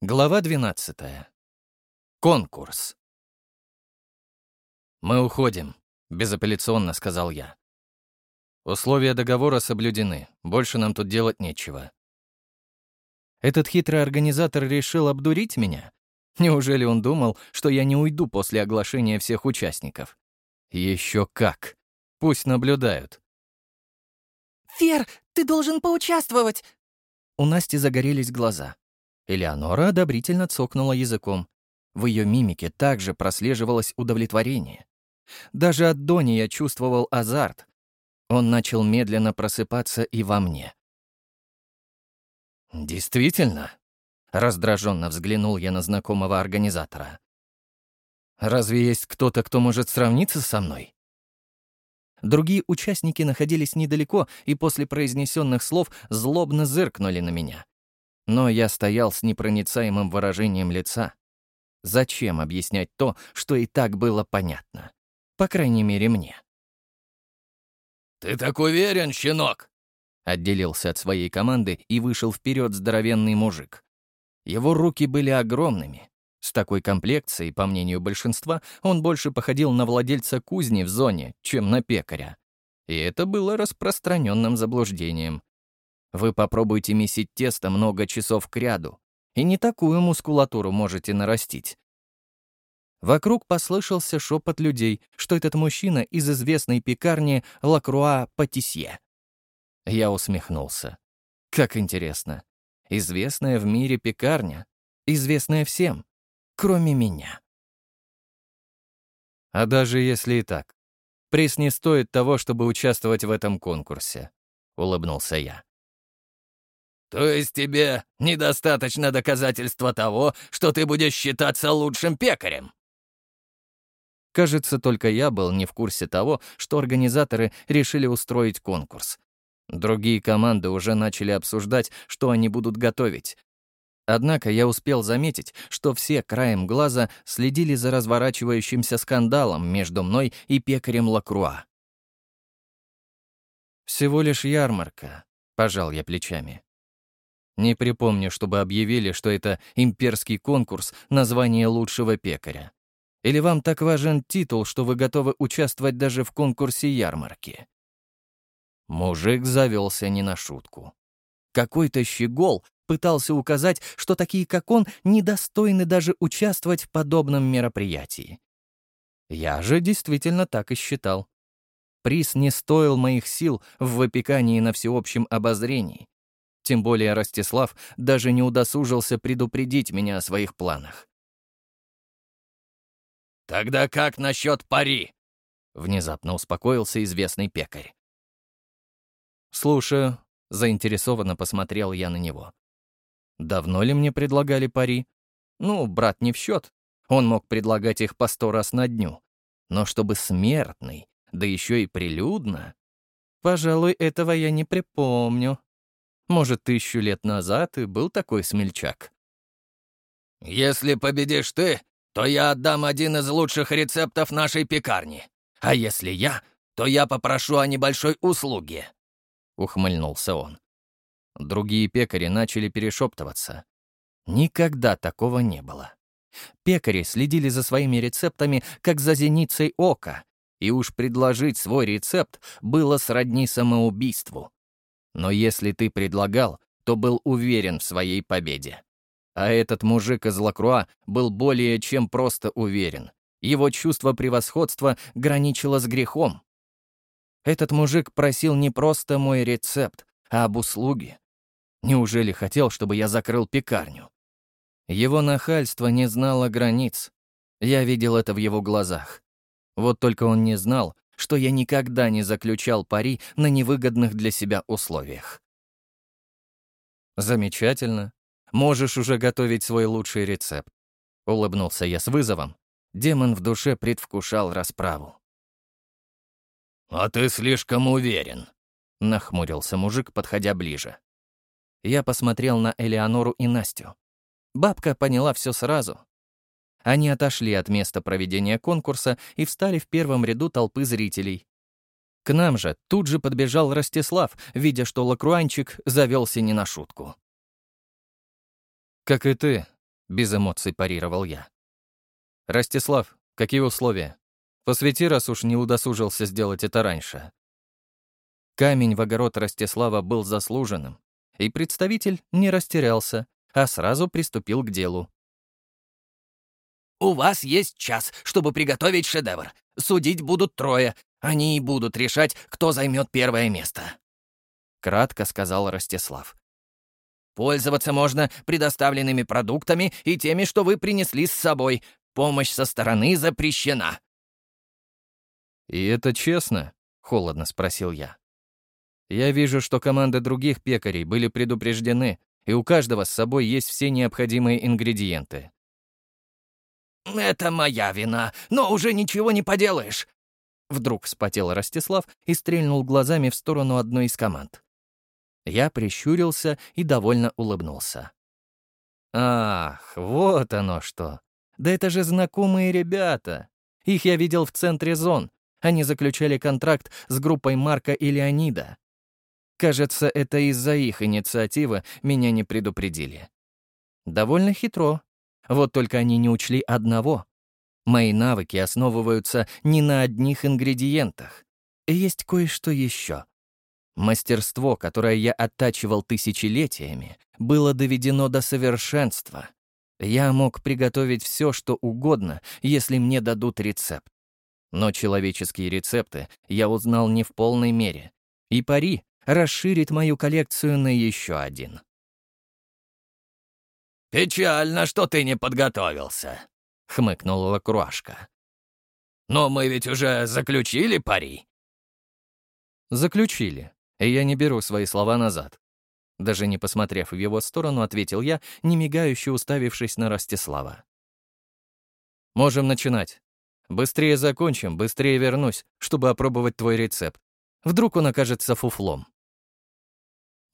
Глава 12. Конкурс. «Мы уходим», — безапелляционно сказал я. «Условия договора соблюдены, больше нам тут делать нечего». Этот хитрый организатор решил обдурить меня? Неужели он думал, что я не уйду после оглашения всех участников? Еще как. Пусть наблюдают. «Фер, ты должен поучаствовать!» У Насти загорелись глаза. Элеонора одобрительно цокнула языком. В ее мимике также прослеживалось удовлетворение. Даже от Дони я чувствовал азарт. Он начал медленно просыпаться и во мне. «Действительно?» — раздраженно взглянул я на знакомого организатора. «Разве есть кто-то, кто может сравниться со мной?» Другие участники находились недалеко и после произнесенных слов злобно зыркнули на меня. Но я стоял с непроницаемым выражением лица. Зачем объяснять то, что и так было понятно? По крайней мере, мне. «Ты так уверен, щенок?» Отделился от своей команды и вышел вперед здоровенный мужик. Его руки были огромными. С такой комплекцией, по мнению большинства, он больше походил на владельца кузни в зоне, чем на пекаря. И это было распространенным заблуждением. Вы попробуйте месить тесто много часов кряду, и не такую мускулатуру можете нарастить. Вокруг послышался шепот людей, что этот мужчина из известной пекарни Лакруа Патисье. Я усмехнулся. Как интересно. Известная в мире пекарня, известная всем, кроме меня. А даже если и так, приз не стоит того, чтобы участвовать в этом конкурсе, улыбнулся я. «То есть тебе недостаточно доказательства того, что ты будешь считаться лучшим пекарем?» Кажется, только я был не в курсе того, что организаторы решили устроить конкурс. Другие команды уже начали обсуждать, что они будут готовить. Однако я успел заметить, что все краем глаза следили за разворачивающимся скандалом между мной и пекарем Лакруа. «Всего лишь ярмарка», — пожал я плечами. Не припомню, чтобы объявили, что это имперский конкурс на звание лучшего пекаря. Или вам так важен титул, что вы готовы участвовать даже в конкурсе ярмарки? Мужик завелся не на шутку. Какой-то щегол пытался указать, что такие, как он, недостойны даже участвовать в подобном мероприятии. Я же действительно так и считал. Приз не стоил моих сил в выпекании на всеобщем обозрении. Тем более Ростислав даже не удосужился предупредить меня о своих планах. «Тогда как насчет пари?» — внезапно успокоился известный пекарь. «Слушаю», — заинтересованно посмотрел я на него. «Давно ли мне предлагали пари? Ну, брат не в счет. Он мог предлагать их по сто раз на дню. Но чтобы смертный, да еще и прилюдно... Пожалуй, этого я не припомню. Может, тысячу лет назад и был такой смельчак. «Если победишь ты, то я отдам один из лучших рецептов нашей пекарни. А если я, то я попрошу о небольшой услуге», — ухмыльнулся он. Другие пекари начали перешептываться. Никогда такого не было. Пекари следили за своими рецептами, как за зеницей ока, и уж предложить свой рецепт было сродни самоубийству. Но если ты предлагал, то был уверен в своей победе. А этот мужик из Лакруа был более чем просто уверен. Его чувство превосходства граничило с грехом. Этот мужик просил не просто мой рецепт, а об услуге. Неужели хотел, чтобы я закрыл пекарню? Его нахальство не знало границ. Я видел это в его глазах. Вот только он не знал, что я никогда не заключал пари на невыгодных для себя условиях. «Замечательно. Можешь уже готовить свой лучший рецепт». Улыбнулся я с вызовом. Демон в душе предвкушал расправу. «А ты слишком уверен», — нахмурился мужик, подходя ближе. Я посмотрел на Элеонору и Настю. Бабка поняла все сразу, они отошли от места проведения конкурса и встали в первом ряду толпы зрителей. К нам же тут же подбежал Ростислав, видя, что лакруанчик завелся не на шутку. «Как и ты, — без эмоций парировал я. «Ростислав, какие условия? Посвети, раз уж не удосужился сделать это раньше». Камень в огород Ростислава был заслуженным, и представитель не растерялся, а сразу приступил к делу. «У вас есть час, чтобы приготовить шедевр. Судить будут трое. Они и будут решать, кто займет первое место», — кратко сказал Ростислав. «Пользоваться можно предоставленными продуктами и теми, что вы принесли с собой. Помощь со стороны запрещена». «И это честно?» — холодно спросил я. «Я вижу, что команды других пекарей были предупреждены, и у каждого с собой есть все необходимые ингредиенты. «Это моя вина, но уже ничего не поделаешь!» Вдруг вспотел Ростислав и стрельнул глазами в сторону одной из команд. Я прищурился и довольно улыбнулся. «Ах, вот оно что! Да это же знакомые ребята! Их я видел в центре зон. Они заключали контракт с группой Марка и Леонида. Кажется, это из-за их инициативы меня не предупредили. Довольно хитро. Вот только они не учли одного. Мои навыки основываются не на одних ингредиентах. Есть кое-что еще. Мастерство, которое я оттачивал тысячелетиями, было доведено до совершенства. Я мог приготовить все, что угодно, если мне дадут рецепт. Но человеческие рецепты я узнал не в полной мере. И пари, расширит мою коллекцию на еще один. «Печально, что ты не подготовился», — хмыкнула Лакруашка. «Но мы ведь уже заключили пари». «Заключили, и я не беру свои слова назад». Даже не посмотрев в его сторону, ответил я, не мигающе уставившись на Ростислава. «Можем начинать. Быстрее закончим, быстрее вернусь, чтобы опробовать твой рецепт. Вдруг он окажется фуфлом».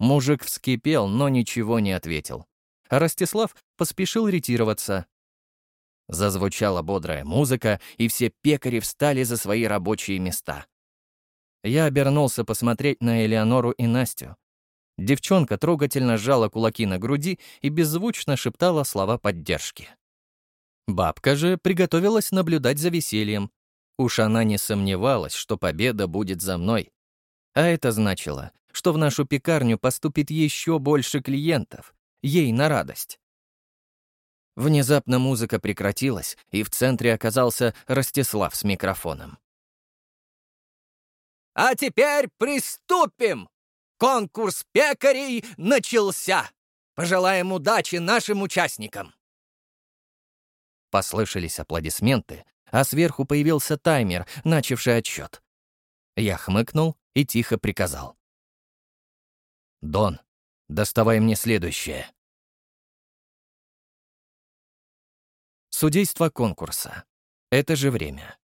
Мужик вскипел, но ничего не ответил. А Ростислав поспешил ретироваться. Зазвучала бодрая музыка, и все пекари встали за свои рабочие места. Я обернулся посмотреть на Элеонору и Настю. Девчонка трогательно сжала кулаки на груди и беззвучно шептала слова поддержки. Бабка же приготовилась наблюдать за весельем. Уж она не сомневалась, что победа будет за мной. А это значило, что в нашу пекарню поступит еще больше клиентов, ей на радость. Внезапно музыка прекратилась, и в центре оказался Ростислав с микрофоном. «А теперь приступим! Конкурс пекарей начался! Пожелаем удачи нашим участникам!» Послышались аплодисменты, а сверху появился таймер, начавший отсчет. Я хмыкнул и тихо приказал. «Дон, доставай мне следующее». Судейство конкурса. Это же время.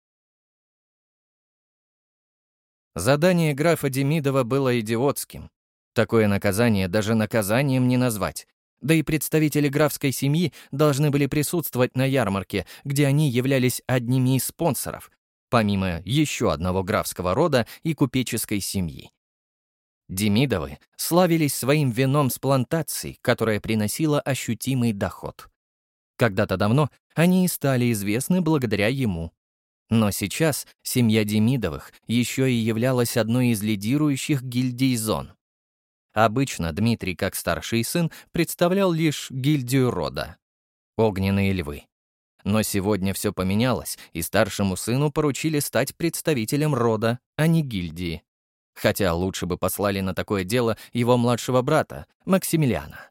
Задание графа Демидова было идиотским. Такое наказание даже наказанием не назвать. Да и представители графской семьи должны были присутствовать на ярмарке, где они являлись одними из спонсоров, помимо еще одного графского рода и купеческой семьи. Демидовы славились своим вином с плантаций, которая приносила ощутимый доход. Когда-то давно они и стали известны благодаря ему. Но сейчас семья Демидовых еще и являлась одной из лидирующих гильдий зон. Обычно Дмитрий, как старший сын, представлял лишь гильдию рода — огненные львы. Но сегодня все поменялось, и старшему сыну поручили стать представителем рода, а не гильдии. Хотя лучше бы послали на такое дело его младшего брата, Максимилиана.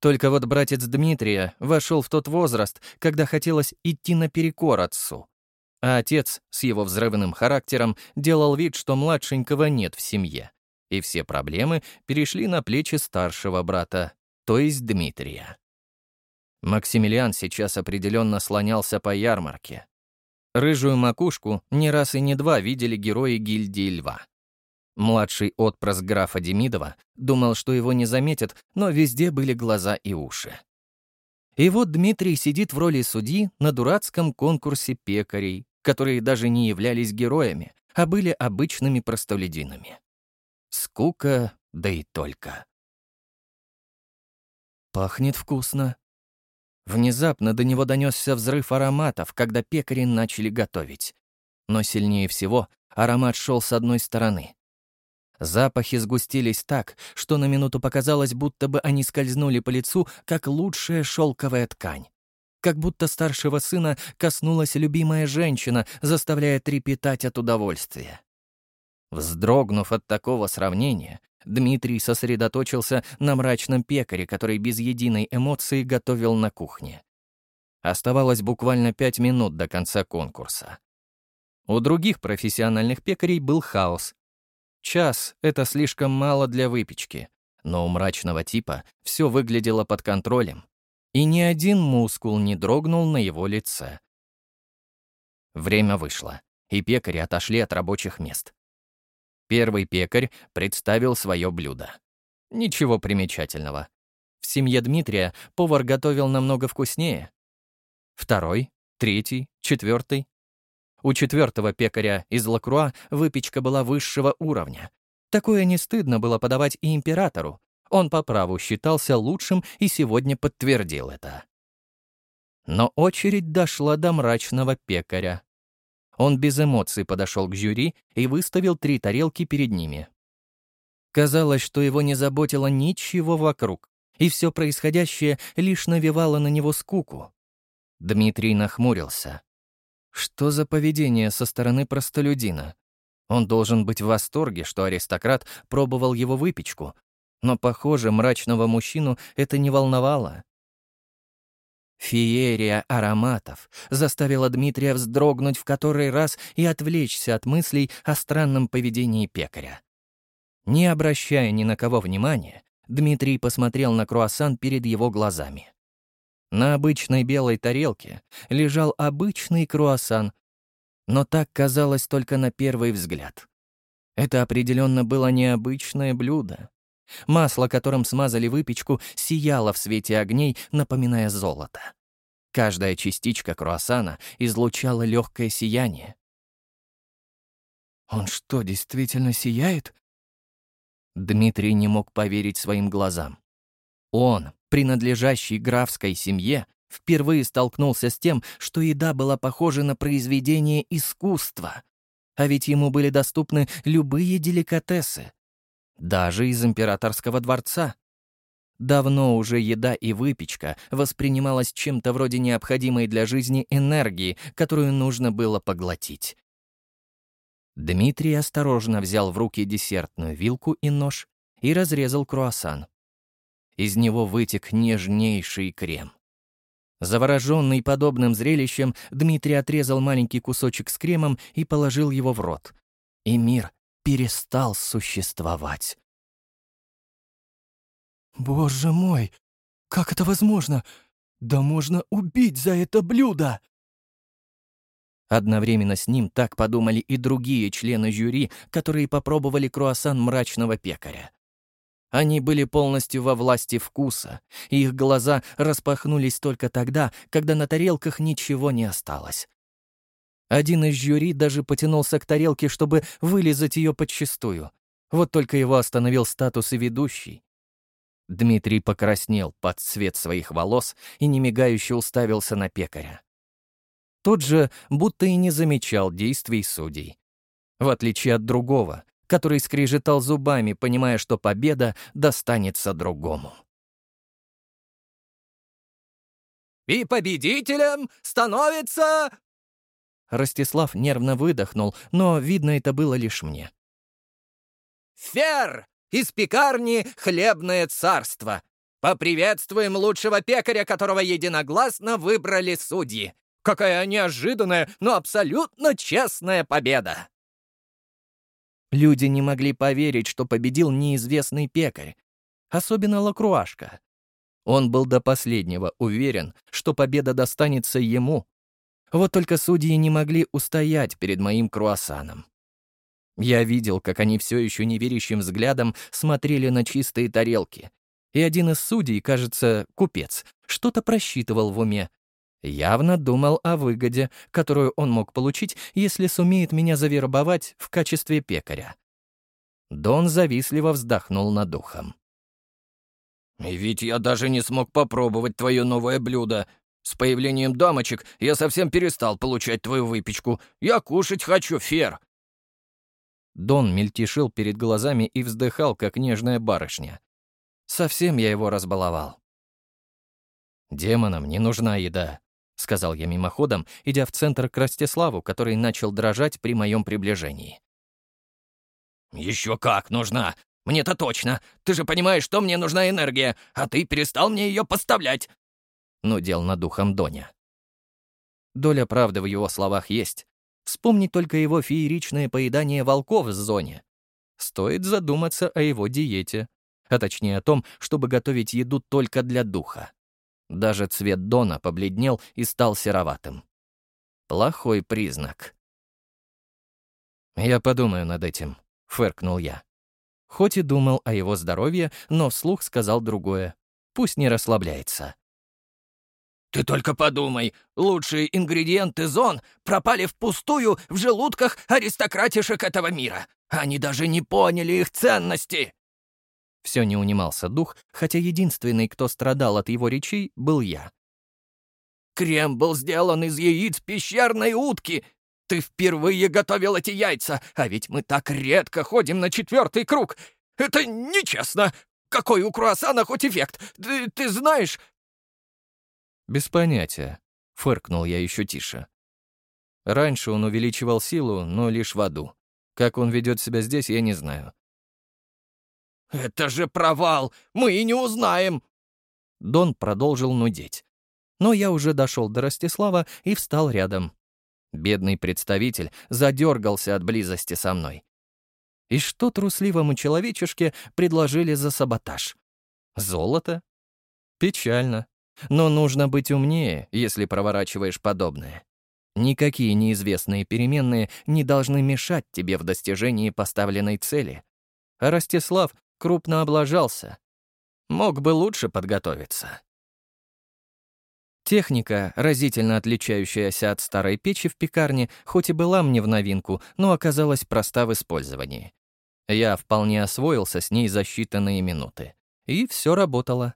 Только вот братец Дмитрия вошел в тот возраст, когда хотелось идти наперекор отцу. А отец с его взрывным характером делал вид, что младшенького нет в семье. И все проблемы перешли на плечи старшего брата, то есть Дмитрия. Максимилиан сейчас определенно слонялся по ярмарке. Рыжую макушку не раз и не два видели герои гильдии льва. Младший отпрыск графа Демидова думал, что его не заметят, но везде были глаза и уши. И вот Дмитрий сидит в роли судьи на дурацком конкурсе пекарей, которые даже не являлись героями, а были обычными простолюдинами. Скука, да и только. «Пахнет вкусно», Внезапно до него донесся взрыв ароматов, когда пекари начали готовить. Но сильнее всего аромат шел с одной стороны. Запахи сгустились так, что на минуту показалось, будто бы они скользнули по лицу, как лучшая шелковая ткань. Как будто старшего сына коснулась любимая женщина, заставляя трепетать от удовольствия. Вздрогнув от такого сравнения, Дмитрий сосредоточился на мрачном пекаре, который без единой эмоции готовил на кухне. Оставалось буквально пять минут до конца конкурса. У других профессиональных пекарей был хаос. Час — это слишком мало для выпечки, но у мрачного типа все выглядело под контролем, и ни один мускул не дрогнул на его лице. Время вышло, и пекари отошли от рабочих мест. Первый пекарь представил свое блюдо. Ничего примечательного. В семье Дмитрия повар готовил намного вкуснее. Второй, третий, четвертый. У четвертого пекаря из Лакруа выпечка была высшего уровня. Такое не стыдно было подавать и императору. Он по праву считался лучшим и сегодня подтвердил это. Но очередь дошла до мрачного пекаря. Он без эмоций подошел к жюри и выставил три тарелки перед ними. Казалось, что его не заботило ничего вокруг, и все происходящее лишь навевало на него скуку. Дмитрий нахмурился. Что за поведение со стороны простолюдина? Он должен быть в восторге, что аристократ пробовал его выпечку, но, похоже, мрачного мужчину это не волновало. Феерия ароматов заставила Дмитрия вздрогнуть в который раз и отвлечься от мыслей о странном поведении пекаря. Не обращая ни на кого внимания, Дмитрий посмотрел на круассан перед его глазами. На обычной белой тарелке лежал обычный круассан, но так казалось только на первый взгляд. Это определенно было необычное блюдо. Масло, которым смазали выпечку, сияло в свете огней, напоминая золото. Каждая частичка круассана излучала легкое сияние. «Он что, действительно сияет?» Дмитрий не мог поверить своим глазам. Он, принадлежащий графской семье, впервые столкнулся с тем, что еда была похожа на произведение искусства. А ведь ему были доступны любые деликатесы, даже из императорского дворца. Давно уже еда и выпечка воспринималась чем-то вроде необходимой для жизни энергии, которую нужно было поглотить. Дмитрий осторожно взял в руки десертную вилку и нож и разрезал круассан. Из него вытек нежнейший крем. Завороженный подобным зрелищем, Дмитрий отрезал маленький кусочек с кремом и положил его в рот. И мир перестал существовать. «Боже мой! Как это возможно? Да можно убить за это блюдо!» Одновременно с ним так подумали и другие члены жюри, которые попробовали круассан мрачного пекаря. Они были полностью во власти вкуса, и их глаза распахнулись только тогда, когда на тарелках ничего не осталось. Один из жюри даже потянулся к тарелке, чтобы вылезать ее подчистую. Вот только его остановил статус и ведущий. Дмитрий покраснел под цвет своих волос и немигающе уставился на пекаря. Тот же будто и не замечал действий судей. В отличие от другого, который скрежетал зубами, понимая, что победа достанется другому. «И победителем становится...» Ростислав нервно выдохнул, но, видно, это было лишь мне. «Фер! Из пекарни «Хлебное царство». Поприветствуем лучшего пекаря, которого единогласно выбрали судьи. Какая неожиданная, но абсолютно честная победа!» Люди не могли поверить, что победил неизвестный пекарь, особенно Лакруашка. Он был до последнего уверен, что победа достанется ему. Вот только судьи не могли устоять перед моим круассаном. Я видел, как они все еще неверящим взглядом смотрели на чистые тарелки. И один из судей, кажется, купец, что-то просчитывал в уме. Явно думал о выгоде, которую он мог получить, если сумеет меня завербовать в качестве пекаря. Дон завистливо вздохнул над духом. И ведь я даже не смог попробовать твое новое блюдо. С появлением дамочек я совсем перестал получать твою выпечку. Я кушать хочу, Фер!» Дон мельтешил перед глазами и вздыхал, как нежная барышня. Совсем я его разбаловал. «Демонам не нужна еда», — сказал я мимоходом, идя в центр к Ростиславу, который начал дрожать при моем приближении. «Еще как нужна! Мне-то точно! Ты же понимаешь, что мне нужна энергия, а ты перестал мне ее поставлять!» — нудел над духом Доня. Доля правды в его словах есть. Вспомни только его фееричное поедание волков в зоне. Стоит задуматься о его диете, а точнее о том, чтобы готовить еду только для духа. Даже цвет Дона побледнел и стал сероватым. Плохой признак. «Я подумаю над этим», — фыркнул я. Хоть и думал о его здоровье, но вслух сказал другое. Пусть не расслабляется. Ты только подумай, лучшие ингредиенты зон пропали впустую в желудках аристократишек этого мира. Они даже не поняли их ценности. Все не унимался дух, хотя единственный, кто страдал от его речей, был я. Крем был сделан из яиц пещерной утки. Ты впервые готовил эти яйца, а ведь мы так редко ходим на четвертый круг. Это нечестно. Какой у круассана хоть эффект? Ты, ты знаешь, «Без понятия», — фыркнул я еще тише. Раньше он увеличивал силу, но лишь в аду. Как он ведет себя здесь, я не знаю. «Это же провал! Мы и не узнаем!» Дон продолжил нудеть. Но я уже дошел до Ростислава и встал рядом. Бедный представитель задергался от близости со мной. И что трусливому человечешке предложили за саботаж? Золото? Печально. Но нужно быть умнее, если проворачиваешь подобное. Никакие неизвестные переменные не должны мешать тебе в достижении поставленной цели. А Ростислав крупно облажался. Мог бы лучше подготовиться. Техника, разительно отличающаяся от старой печи в пекарне, хоть и была мне в новинку, но оказалась проста в использовании. Я вполне освоился с ней за считанные минуты. И все работало.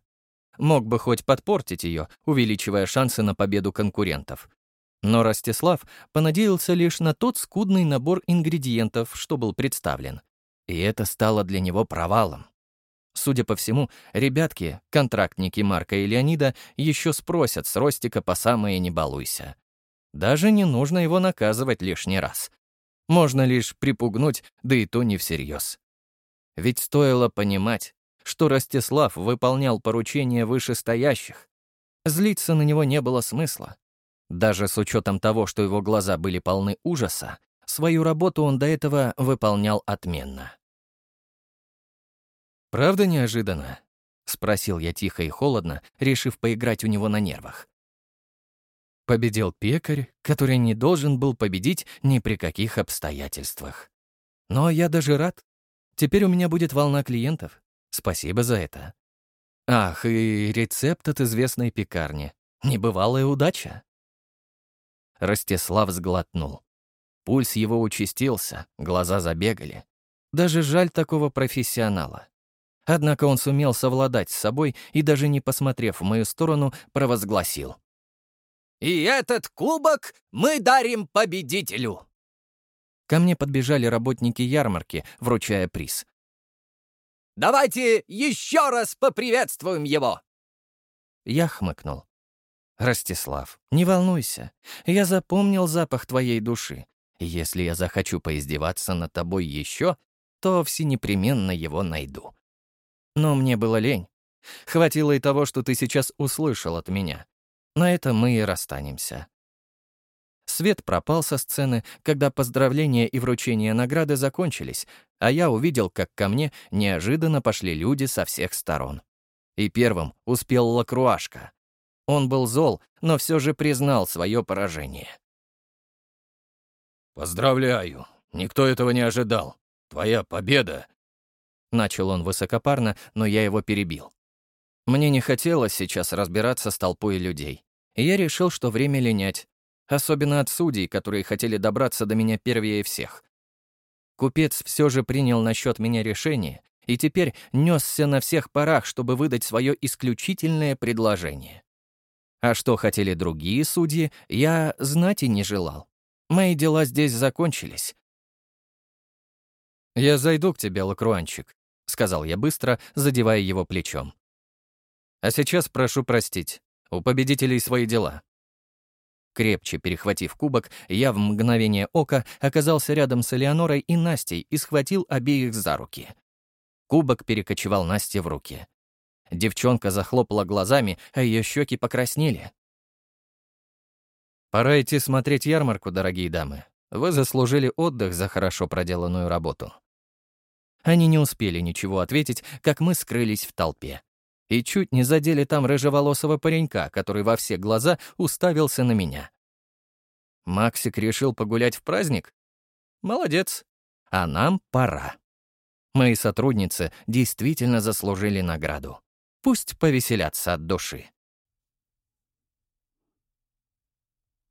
Мог бы хоть подпортить ее, увеличивая шансы на победу конкурентов. Но Ростислав понадеялся лишь на тот скудный набор ингредиентов, что был представлен. И это стало для него провалом. Судя по всему, ребятки, контрактники Марка и Леонида, еще спросят с Ростика по самое «не балуйся». Даже не нужно его наказывать лишний раз. Можно лишь припугнуть, да и то не всерьез. Ведь стоило понимать, что Ростислав выполнял поручения вышестоящих. Злиться на него не было смысла. Даже с учетом того, что его глаза были полны ужаса, свою работу он до этого выполнял отменно. «Правда неожиданно?» — спросил я тихо и холодно, решив поиграть у него на нервах. Победил пекарь, который не должен был победить ни при каких обстоятельствах. Но я даже рад. Теперь у меня будет волна клиентов. Спасибо за это. Ах, и рецепт от известной пекарни. Небывалая удача. Ростислав сглотнул. Пульс его участился, глаза забегали. Даже жаль такого профессионала. Однако он сумел совладать с собой и, даже не посмотрев в мою сторону, провозгласил. «И этот кубок мы дарим победителю!» Ко мне подбежали работники ярмарки, вручая приз. Давайте еще раз поприветствуем его!» Я хмыкнул. «Ростислав, не волнуйся. Я запомнил запах твоей души. Если я захочу поиздеваться над тобой еще, то все непременно его найду. Но мне было лень. Хватило и того, что ты сейчас услышал от меня. На этом мы и расстанемся. Свет пропал со сцены, когда поздравления и вручение награды закончились, а я увидел, как ко мне неожиданно пошли люди со всех сторон. И первым успел Лакруашка. Он был зол, но все же признал свое поражение. «Поздравляю! Никто этого не ожидал. Твоя победа!» Начал он высокопарно, но я его перебил. Мне не хотелось сейчас разбираться с толпой людей. И я решил, что время линять, особенно от судей, которые хотели добраться до меня первее всех. Купец все же принял насчет меня решение и теперь несся на всех парах, чтобы выдать свое исключительное предложение. А что хотели другие судьи, я знать и не желал. Мои дела здесь закончились. «Я зайду к тебе, лакруанчик», — сказал я быстро, задевая его плечом. «А сейчас прошу простить. У победителей свои дела». Крепче перехватив кубок, я в мгновение ока оказался рядом с Элеонорой и Настей и схватил обеих за руки. Кубок перекочевал Насте в руки. Девчонка захлопала глазами, а ее щеки покраснели. «Пора идти смотреть ярмарку, дорогие дамы. Вы заслужили отдых за хорошо проделанную работу». Они не успели ничего ответить, как мы скрылись в толпе. И чуть не задели там рыжеволосого паренька, который во все глаза уставился на меня. Максик решил погулять в праздник? Молодец. А нам пора. Мои сотрудницы действительно заслужили награду. Пусть повеселятся от души.